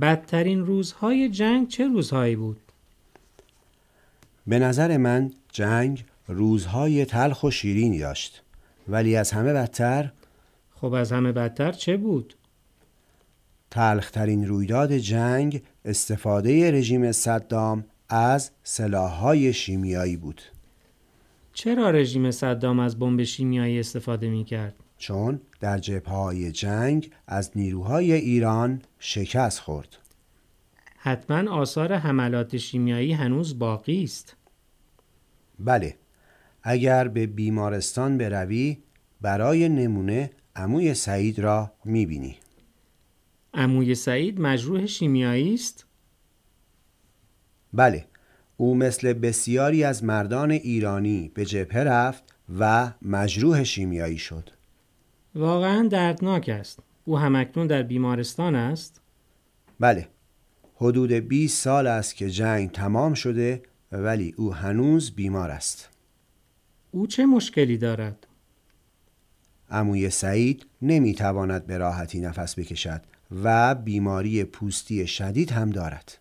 بدترین روزهای جنگ چه روزهایی بود؟ به نظر من جنگ روزهای تلخ و شیرینی داشت ولی از همه بدتر خب از همه بدتر چه بود؟ تلخترین رویداد جنگ استفاده رژیم صدام از سلاحهای شیمیایی بود چرا رژیم صدام از بمب شیمیایی استفاده می کرد؟ چون در جبهه‌های جنگ از نیروهای ایران شکست خورد حتما آثار حملات شیمیایی هنوز باقی است. بله اگر به بیمارستان بروی برای نمونه عموی سعید را می‌بینی عموی سعید مجروح شیمیایی است؟ بله او مثل بسیاری از مردان ایرانی به جبهه رفت و مجروح شیمیایی شد واقعا دردناک است. او همکنون در بیمارستان است؟ بله حدود 20 سال است که جنگ تمام شده ولی او هنوز بیمار است او چه مشکلی دارد؟ عموی سعید نمی‌تواند به راحتی نفس بکشد و بیماری پوستی شدید هم دارد